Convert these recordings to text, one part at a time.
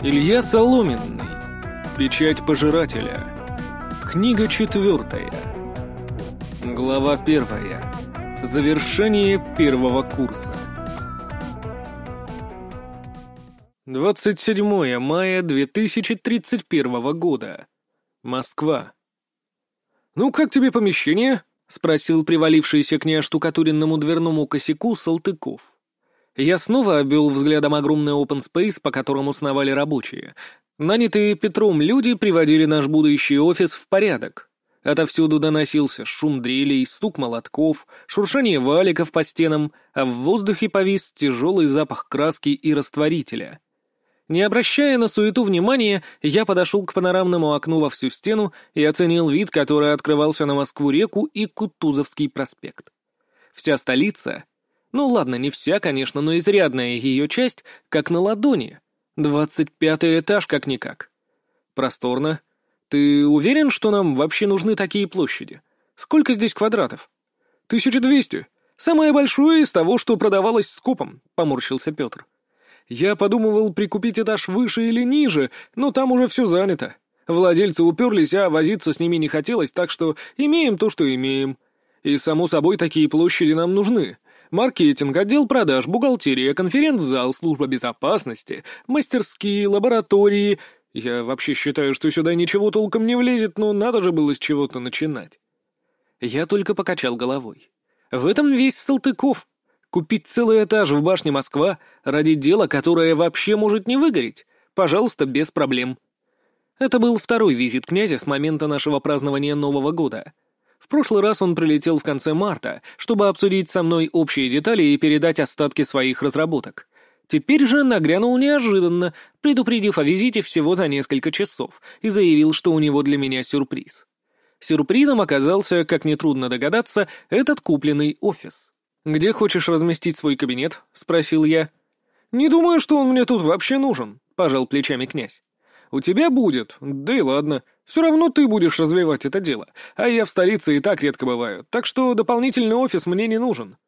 Илья Соломенный. Печать пожирателя. Книга четвертая. Глава первая. Завершение первого курса. 27 мая 2031 года. Москва. «Ну, как тебе помещение?» — спросил привалившийся к неоштукатуренному дверному косяку Салтыков. Я снова обвел взглядом огромный open space, по которому сновали рабочие. Нанятые Петром люди приводили наш будущий офис в порядок. Отовсюду доносился шум дрелей, стук молотков, шуршание валиков по стенам, а в воздухе повис тяжелый запах краски и растворителя. Не обращая на суету внимания, я подошел к панорамному окну во всю стену и оценил вид, который открывался на Москву-реку и Кутузовский проспект. Вся столица ну ладно, не вся, конечно, но изрядная ее часть, как на ладони. Двадцать пятый этаж как-никак. Просторно. Ты уверен, что нам вообще нужны такие площади? Сколько здесь квадратов? Тысяча двести. Самое большое из того, что продавалось скопом, поморщился Петр. Я подумывал прикупить этаж выше или ниже, но там уже все занято. Владельцы уперлись, а возиться с ними не хотелось, так что имеем то, что имеем. И, само собой, такие площади нам нужны маркетинг, отдел продаж, бухгалтерия, конференц-зал, служба безопасности, мастерские, лаборатории. Я вообще считаю, что сюда ничего толком не влезет, но надо же было с чего-то начинать. Я только покачал головой. В этом весь Салтыков. Купить целый этаж в башне Москва ради дела, которое вообще может не выгореть. Пожалуйста, без проблем. Это был второй визит князя с момента нашего празднования Нового года — в прошлый раз он прилетел в конце марта, чтобы обсудить со мной общие детали и передать остатки своих разработок. Теперь же нагрянул неожиданно, предупредив о визите всего за несколько часов, и заявил, что у него для меня сюрприз. Сюрпризом оказался, как нетрудно догадаться, этот купленный офис. «Где хочешь разместить свой кабинет?» — спросил я. «Не думаю, что он мне тут вообще нужен», — пожал плечами князь. «У тебя будет, да и ладно. Все равно ты будешь развивать это дело, а я в столице и так редко бываю, так что дополнительный офис мне не нужен.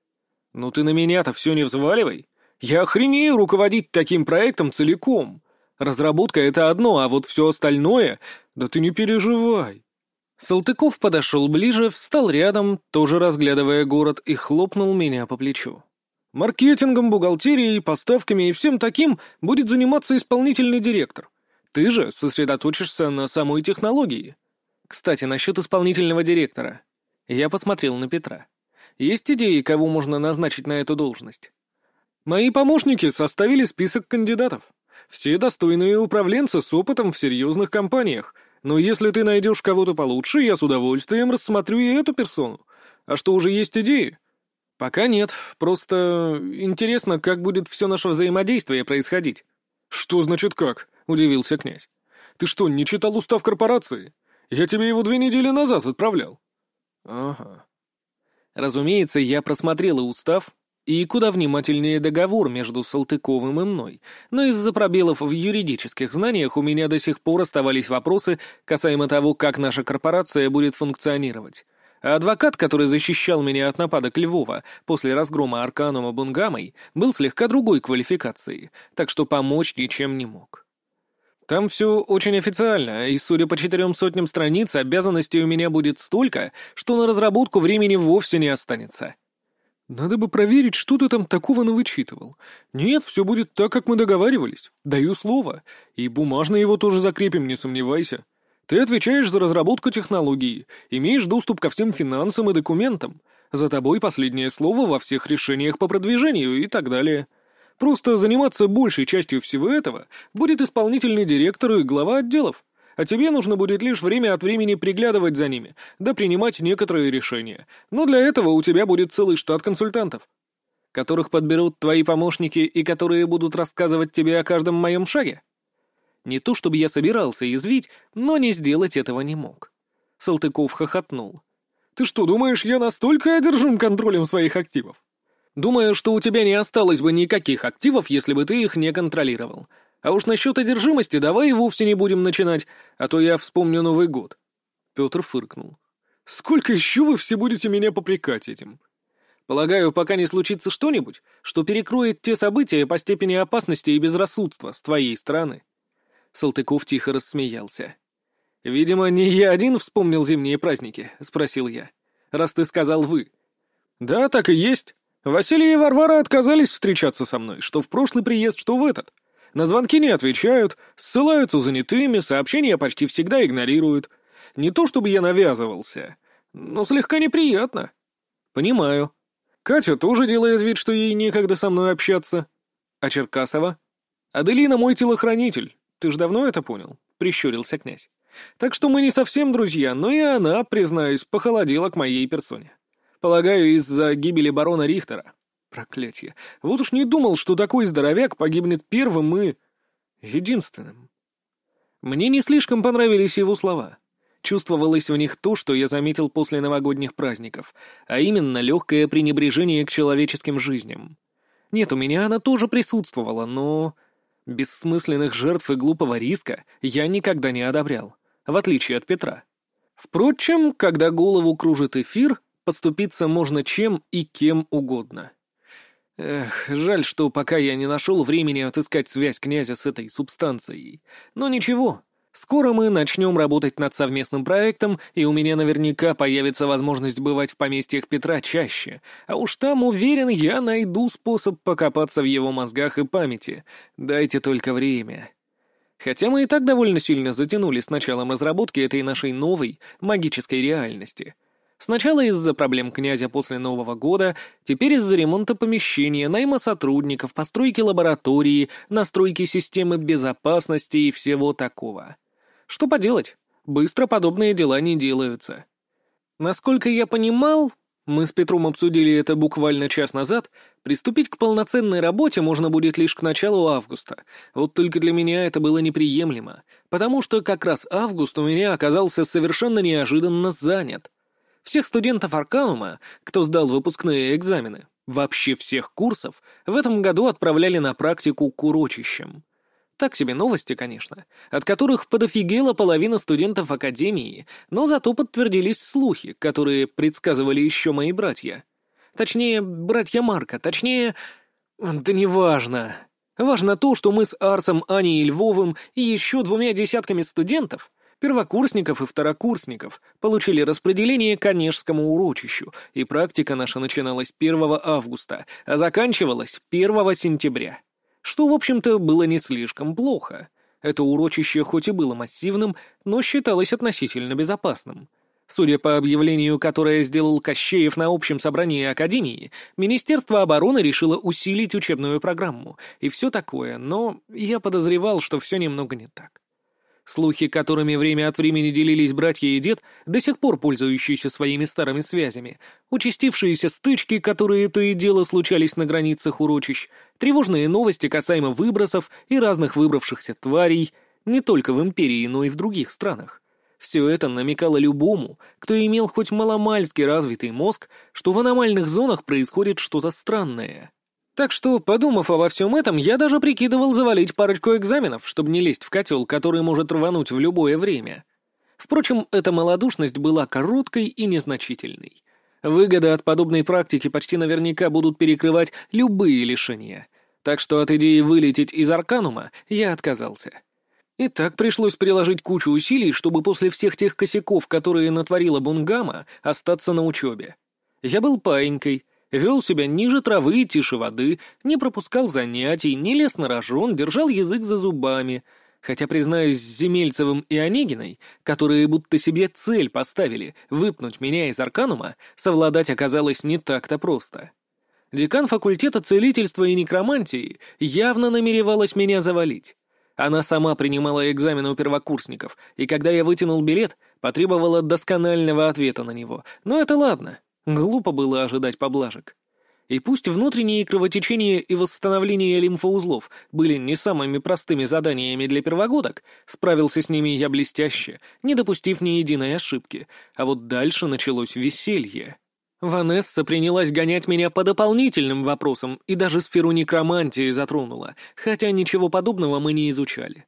Ну ты на меня-то все не взваливай. Я охренею руководить таким проектом целиком. Разработка — это одно, а вот все остальное... Да ты не переживай. Салтыков подошел ближе, встал рядом, тоже разглядывая город, и хлопнул меня по плечу. Маркетингом, бухгалтерией, поставками и всем таким будет заниматься исполнительный директор. Ты же сосредоточишься на самой технологии. Кстати, насчет исполнительного директора. Я посмотрел на Петра. Есть идеи, кого можно назначить на эту должность? Мои помощники составили список кандидатов. Все достойные управленцы с опытом в серьезных компаниях. Но если ты найдешь кого-то получше, я с удовольствием рассмотрю и эту персону. А что, уже есть идеи? Пока нет. Просто интересно, как будет все наше взаимодействие происходить. Что значит как? Удивился князь. «Ты что, не читал устав корпорации? Я тебе его две недели назад отправлял». «Ага». Разумеется, я просмотрел и устав, и куда внимательнее договор между Салтыковым и мной, но из-за пробелов в юридических знаниях у меня до сих пор оставались вопросы касаемо того, как наша корпорация будет функционировать. А адвокат, который защищал меня от нападок Львова после разгрома Арканума Бунгамой, был слегка другой квалификации, так что помочь ничем не мог. Там все очень официально, и, судя по четырем сотням страниц, обязанностей у меня будет столько, что на разработку времени вовсе не останется. Надо бы проверить, что ты там такого навычитывал. Нет, все будет так, как мы договаривались. Даю слово. И бумажно его тоже закрепим, не сомневайся. Ты отвечаешь за разработку технологии, имеешь доступ ко всем финансам и документам. За тобой последнее слово во всех решениях по продвижению и так далее. Просто заниматься большей частью всего этого будет исполнительный директор и глава отделов. А тебе нужно будет лишь время от времени приглядывать за ними, да принимать некоторые решения. Но для этого у тебя будет целый штат консультантов, которых подберут твои помощники и которые будут рассказывать тебе о каждом моем шаге. Не то чтобы я собирался язвить, но не сделать этого не мог. Салтыков хохотнул. «Ты что, думаешь, я настолько одержим контролем своих активов? Думаю, что у тебя не осталось бы никаких активов, если бы ты их не контролировал. А уж насчет одержимости давай и вовсе не будем начинать, а то я вспомню Новый год». Петр фыркнул. «Сколько еще вы все будете меня попрекать этим?» «Полагаю, пока не случится что-нибудь, что перекроет те события по степени опасности и безрассудства с твоей стороны». Салтыков тихо рассмеялся. «Видимо, не я один вспомнил зимние праздники», — спросил я. «Раз ты сказал «вы». «Да, так и есть. Василий и Варвара отказались встречаться со мной, что в прошлый приезд, что в этот. На звонки не отвечают, ссылаются занятыми, сообщения почти всегда игнорируют. Не то чтобы я навязывался, но слегка неприятно». «Понимаю. Катя тоже делает вид, что ей некогда со мной общаться. А Черкасова? Аделина мой телохранитель. Ты ж давно это понял?» — прищурился князь. «Так что мы не совсем друзья, но и она, признаюсь, похолодела к моей персоне. Полагаю, из-за гибели барона Рихтера. Проклятье. Вот уж не думал, что такой здоровяк погибнет первым и... единственным». Мне не слишком понравились его слова. Чувствовалось в них то, что я заметил после новогодних праздников, а именно легкое пренебрежение к человеческим жизням. Нет, у меня она тоже присутствовала, но... Бессмысленных жертв и глупого риска я никогда не одобрял, в отличие от Петра. Впрочем, когда голову кружит эфир, поступиться можно чем и кем угодно. Эх, жаль, что пока я не нашел времени отыскать связь князя с этой субстанцией. Но ничего, Скоро мы начнем работать над совместным проектом, и у меня наверняка появится возможность бывать в поместьях Петра чаще. А уж там, уверен, я найду способ покопаться в его мозгах и памяти. Дайте только время. Хотя мы и так довольно сильно затянули с началом разработки этой нашей новой магической реальности. Сначала из-за проблем князя после Нового года, теперь из-за ремонта помещения, найма сотрудников, постройки лаборатории, настройки системы безопасности и всего такого. Что поделать? Быстро подобные дела не делаются. Насколько я понимал, мы с Петром обсудили это буквально час назад, приступить к полноценной работе можно будет лишь к началу августа. Вот только для меня это было неприемлемо, потому что как раз август у меня оказался совершенно неожиданно занят. Всех студентов Арканума, кто сдал выпускные экзамены, вообще всех курсов, в этом году отправляли на практику к урочищам. Так себе новости, конечно, от которых подофигела половина студентов Академии, но зато подтвердились слухи, которые предсказывали еще мои братья. Точнее, братья Марка, точнее... Да неважно. Важно то, что мы с Арсом, Аней и Львовым и еще двумя десятками студентов, первокурсников и второкурсников, получили распределение к Онежскому урочищу, и практика наша начиналась 1 августа, а заканчивалась 1 сентября. Что, в общем-то, было не слишком плохо. Это урочище хоть и было массивным, но считалось относительно безопасным. Судя по объявлению, которое сделал Кощеев на общем собрании Академии, Министерство обороны решило усилить учебную программу и все такое, но я подозревал, что все немного не так. Слухи, которыми время от времени делились братья и дед, до сих пор пользующиеся своими старыми связями, участившиеся стычки, которые то и дело случались на границах урочищ, тревожные новости касаемо выбросов и разных выбравшихся тварей, не только в Империи, но и в других странах. Все это намекало любому, кто имел хоть маломальски развитый мозг, что в аномальных зонах происходит что-то странное. Так что, подумав обо всем этом, я даже прикидывал завалить парочку экзаменов, чтобы не лезть в котел, который может рвануть в любое время. Впрочем, эта малодушность была короткой и незначительной. Выгоды от подобной практики почти наверняка будут перекрывать любые лишения. Так что от идеи вылететь из Арканума я отказался. И так пришлось приложить кучу усилий, чтобы после всех тех косяков, которые натворила Бунгама, остаться на учебе. Я был паинькой, Вел себя ниже травы и тише воды, не пропускал занятий, не лез на рожон, держал язык за зубами. Хотя, признаюсь, с Земельцевым и Онегиной, которые будто себе цель поставили выпнуть меня из Арканума, совладать оказалось не так-то просто. Декан факультета целительства и некромантии явно намеревалась меня завалить. Она сама принимала экзамены у первокурсников, и когда я вытянул билет, потребовала досконального ответа на него. Но это ладно. Глупо было ожидать поблажек. И пусть внутренние кровотечения и восстановление лимфоузлов были не самыми простыми заданиями для первогодок, справился с ними я блестяще, не допустив ни единой ошибки, а вот дальше началось веселье. Ванесса принялась гонять меня по дополнительным вопросам и даже сферу некромантии затронула, хотя ничего подобного мы не изучали.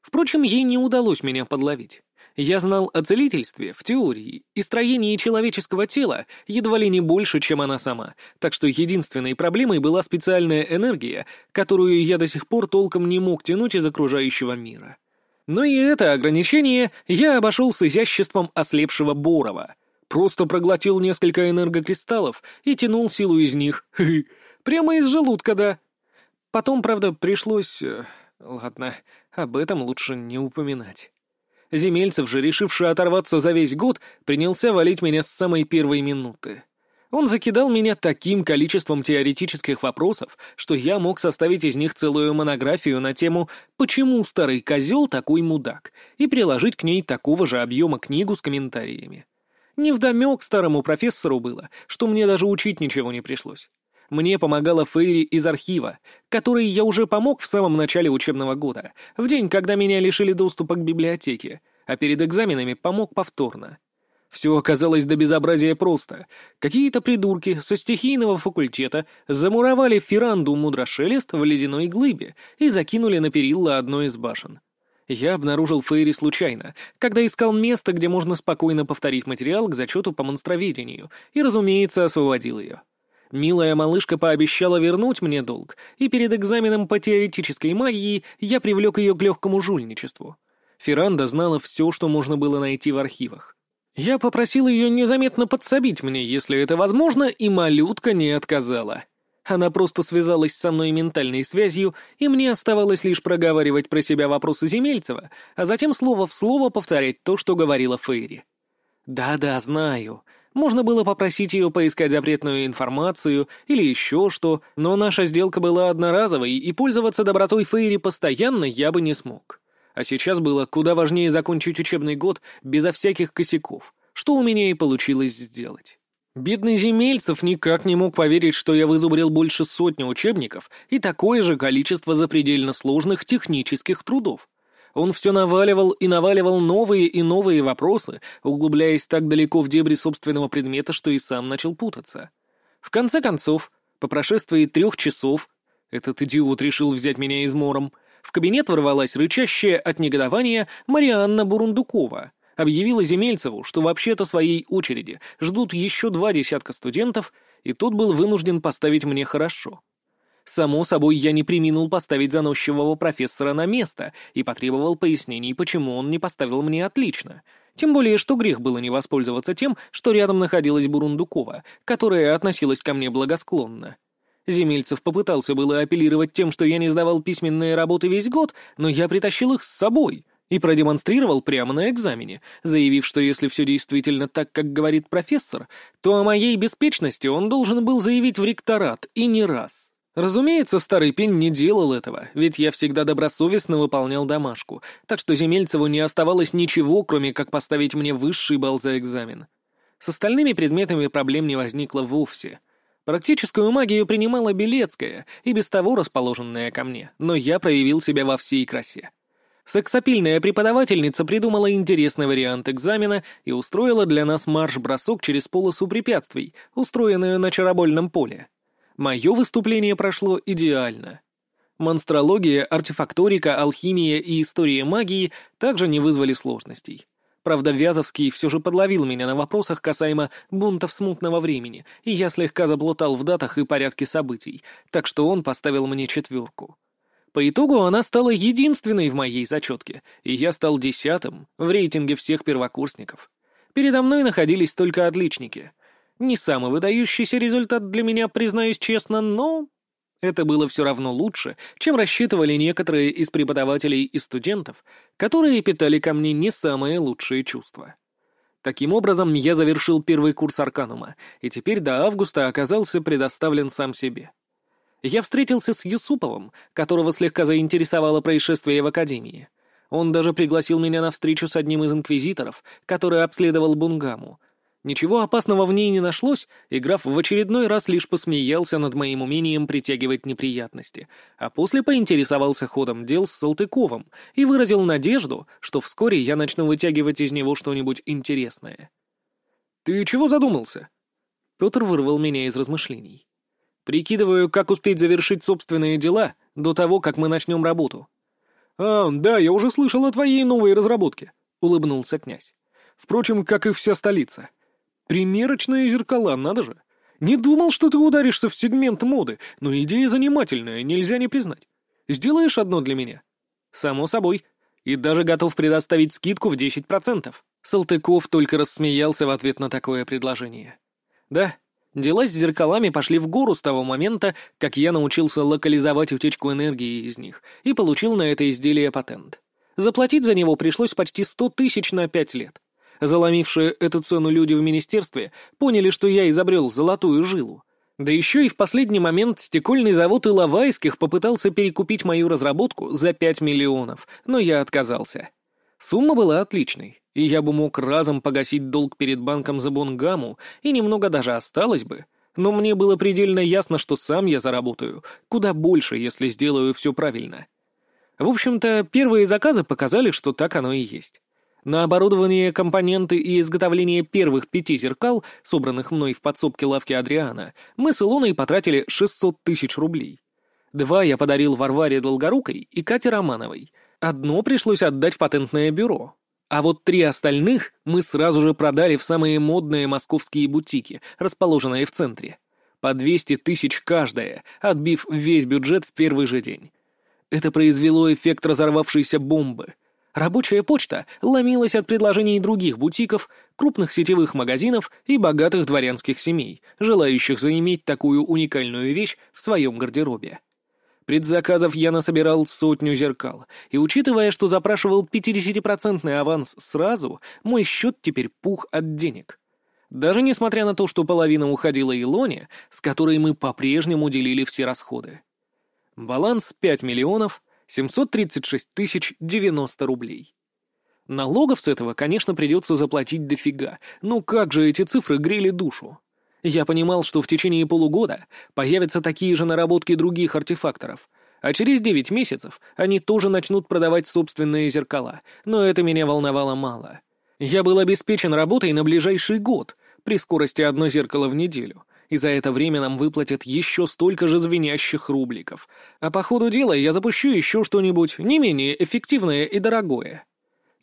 Впрочем, ей не удалось меня подловить. Я знал о целительстве в теории и строении человеческого тела едва ли не больше, чем она сама, так что единственной проблемой была специальная энергия, которую я до сих пор толком не мог тянуть из окружающего мира. Но и это ограничение я обошел с изяществом ослепшего Борова. Просто проглотил несколько энергокристаллов и тянул силу из них. Прямо из желудка, да. Потом, правда, пришлось... Э, ладно, об этом лучше не упоминать. Земельцев же, решивший оторваться за весь год, принялся валить меня с самой первой минуты. Он закидал меня таким количеством теоретических вопросов, что я мог составить из них целую монографию на тему «Почему старый козел такой мудак?» и приложить к ней такого же объема книгу с комментариями. Невдомек старому профессору было, что мне даже учить ничего не пришлось. Мне помогала Фейри из архива, которой я уже помог в самом начале учебного года, в день, когда меня лишили доступа к библиотеке, а перед экзаменами помог повторно. Все оказалось до безобразия просто. Какие-то придурки со стихийного факультета замуровали Фиранду Мудрошелест в ледяной глыбе и закинули на перила одной из башен. Я обнаружил Фейри случайно, когда искал место, где можно спокойно повторить материал к зачету по монстроведению, и, разумеется, освободил ее. Милая малышка пообещала вернуть мне долг, и перед экзаменом по теоретической магии я привлек ее к легкому жульничеству. Ферранда знала все, что можно было найти в архивах. Я попросил ее незаметно подсобить мне, если это возможно, и малютка не отказала. Она просто связалась со мной ментальной связью, и мне оставалось лишь проговаривать про себя вопросы Земельцева, а затем слово в слово повторять то, что говорила Фейри. «Да-да, знаю. Можно было попросить ее поискать запретную информацию или еще что, но наша сделка была одноразовой, и пользоваться добротой Фейри постоянно я бы не смог. А сейчас было куда важнее закончить учебный год безо всяких косяков, что у меня и получилось сделать. Бедный Земельцев никак не мог поверить, что я вызубрил больше сотни учебников и такое же количество запредельно сложных технических трудов. Он все наваливал и наваливал новые и новые вопросы, углубляясь так далеко в дебри собственного предмета, что и сам начал путаться. В конце концов, по прошествии трех часов, этот идиот решил взять меня измором, в кабинет ворвалась рычащая от негодования Марианна Бурундукова, объявила Земельцеву, что вообще-то своей очереди ждут еще два десятка студентов, и тот был вынужден поставить мне хорошо. Само собой, я не приминул поставить заносчивого профессора на место и потребовал пояснений, почему он не поставил мне отлично. Тем более, что грех было не воспользоваться тем, что рядом находилась Бурундукова, которая относилась ко мне благосклонно. Земельцев попытался было апеллировать тем, что я не сдавал письменные работы весь год, но я притащил их с собой и продемонстрировал прямо на экзамене, заявив, что если все действительно так, как говорит профессор, то о моей беспечности он должен был заявить в ректорат, и не раз. Разумеется, старый пень не делал этого, ведь я всегда добросовестно выполнял домашку, так что Земельцеву не оставалось ничего, кроме как поставить мне высший балл за экзамен. С остальными предметами проблем не возникло вовсе. Практическую магию принимала Белецкая, и без того расположенная ко мне, но я проявил себя во всей красе. Сексапильная преподавательница придумала интересный вариант экзамена и устроила для нас марш-бросок через полосу препятствий, устроенную на чаробольном поле. Мое выступление прошло идеально. Монстрология, артефакторика, алхимия и история магии также не вызвали сложностей. Правда, Вязовский все же подловил меня на вопросах касаемо бунтов смутного времени, и я слегка заплутал в датах и порядке событий, так что он поставил мне четверку. По итогу она стала единственной в моей зачетке, и я стал десятым в рейтинге всех первокурсников. Передо мной находились только отличники — не самый выдающийся результат для меня, признаюсь честно, но это было все равно лучше, чем рассчитывали некоторые из преподавателей и студентов, которые питали ко мне не самые лучшие чувства. Таким образом, я завершил первый курс Арканума, и теперь до августа оказался предоставлен сам себе. Я встретился с Юсуповым, которого слегка заинтересовало происшествие в Академии. Он даже пригласил меня на встречу с одним из инквизиторов, который обследовал Бунгаму, Ничего опасного в ней не нашлось, и граф в очередной раз лишь посмеялся над моим умением притягивать неприятности, а после поинтересовался ходом дел с Салтыковым и выразил надежду, что вскоре я начну вытягивать из него что-нибудь интересное. «Ты чего задумался?» Петр вырвал меня из размышлений. «Прикидываю, как успеть завершить собственные дела до того, как мы начнем работу». «А, да, я уже слышал о твоей новой разработке», — улыбнулся князь. «Впрочем, как и вся столица». Примерочные зеркала, надо же. Не думал, что ты ударишься в сегмент моды, но идея занимательная, нельзя не признать. Сделаешь одно для меня? Само собой. И даже готов предоставить скидку в 10%. Салтыков только рассмеялся в ответ на такое предложение. Да, дела с зеркалами пошли в гору с того момента, как я научился локализовать утечку энергии из них и получил на это изделие патент. Заплатить за него пришлось почти 100 тысяч на пять лет. Заломившие эту цену люди в министерстве поняли, что я изобрел золотую жилу. Да еще и в последний момент стекольный завод Иловайских попытался перекупить мою разработку за 5 миллионов, но я отказался. Сумма была отличной, и я бы мог разом погасить долг перед банком за Бонгаму, и немного даже осталось бы. Но мне было предельно ясно, что сам я заработаю куда больше, если сделаю все правильно. В общем-то, первые заказы показали, что так оно и есть. На оборудование, компоненты и изготовление первых пяти зеркал, собранных мной в подсобке лавки Адриана, мы с Илоной потратили 600 тысяч рублей. Два я подарил Варваре Долгорукой и Кате Романовой. Одно пришлось отдать в патентное бюро. А вот три остальных мы сразу же продали в самые модные московские бутики, расположенные в центре. По 200 тысяч каждая, отбив весь бюджет в первый же день. Это произвело эффект разорвавшейся бомбы — Рабочая почта ломилась от предложений других бутиков, крупных сетевых магазинов и богатых дворянских семей, желающих заиметь такую уникальную вещь в своем гардеробе. Предзаказов я насобирал сотню зеркал, и учитывая, что запрашивал 50% аванс сразу, мой счет теперь пух от денег. Даже несмотря на то, что половина уходила Илоне, с которой мы по-прежнему делили все расходы. Баланс 5 миллионов — 736 тысяч 90 рублей. Налогов с этого, конечно, придется заплатить дофига, но как же эти цифры грели душу? Я понимал, что в течение полугода появятся такие же наработки других артефакторов, а через 9 месяцев они тоже начнут продавать собственные зеркала, но это меня волновало мало. Я был обеспечен работой на ближайший год, при скорости одно зеркало в неделю — и за это время нам выплатят еще столько же звенящих рубликов. А по ходу дела я запущу еще что-нибудь не менее эффективное и дорогое.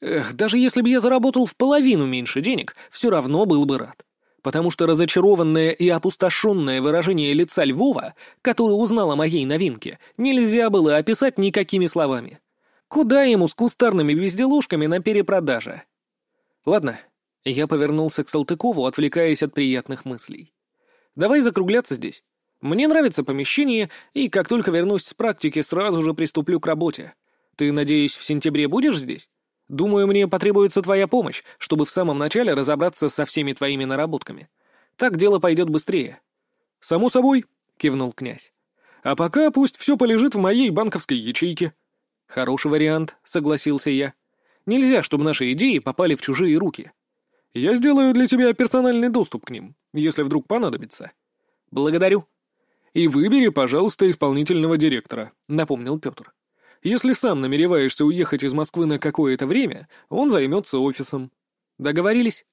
Эх, даже если бы я заработал в половину меньше денег, все равно был бы рад. Потому что разочарованное и опустошенное выражение лица Львова, который узнал о моей новинке, нельзя было описать никакими словами. Куда ему с кустарными безделушками на перепродаже? Ладно, я повернулся к Салтыкову, отвлекаясь от приятных мыслей. Давай закругляться здесь. Мне нравится помещение, и как только вернусь с практики, сразу же приступлю к работе. Ты, надеюсь, в сентябре будешь здесь? Думаю, мне потребуется твоя помощь, чтобы в самом начале разобраться со всеми твоими наработками. Так дело пойдет быстрее». «Само собой», — кивнул князь. «А пока пусть все полежит в моей банковской ячейке». «Хороший вариант», — согласился я. «Нельзя, чтобы наши идеи попали в чужие руки». Я сделаю для тебя персональный доступ к ним, если вдруг понадобится. Благодарю. И выбери, пожалуйста, исполнительного директора, напомнил Петр. Если сам намереваешься уехать из Москвы на какое-то время, он займется офисом. Договорились?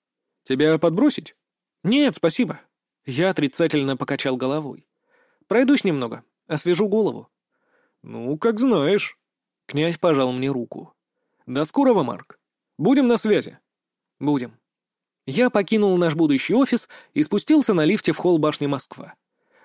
Тебя подбросить? Нет, спасибо. Я отрицательно покачал головой. Пройдусь немного, освежу голову. Ну, как знаешь. Князь пожал мне руку. До скорого, Марк. Будем на связи. Будем. Я покинул наш будущий офис и спустился на лифте в холл башни Москва.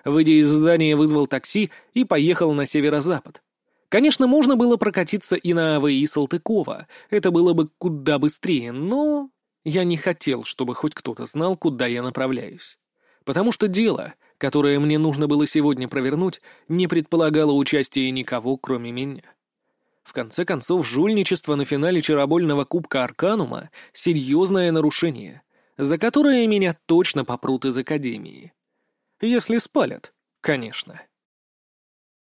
Выйдя из здания, вызвал такси и поехал на северо-запад. Конечно, можно было прокатиться и на АВИ Салтыкова, это было бы куда быстрее, но я не хотел, чтобы хоть кто-то знал, куда я направляюсь. Потому что дело, которое мне нужно было сегодня провернуть, не предполагало участия никого, кроме меня. В конце концов, жульничество на финале чаробольного кубка Арканума — серьезное нарушение — за которое меня точно попрут из академии. Если спалят, конечно.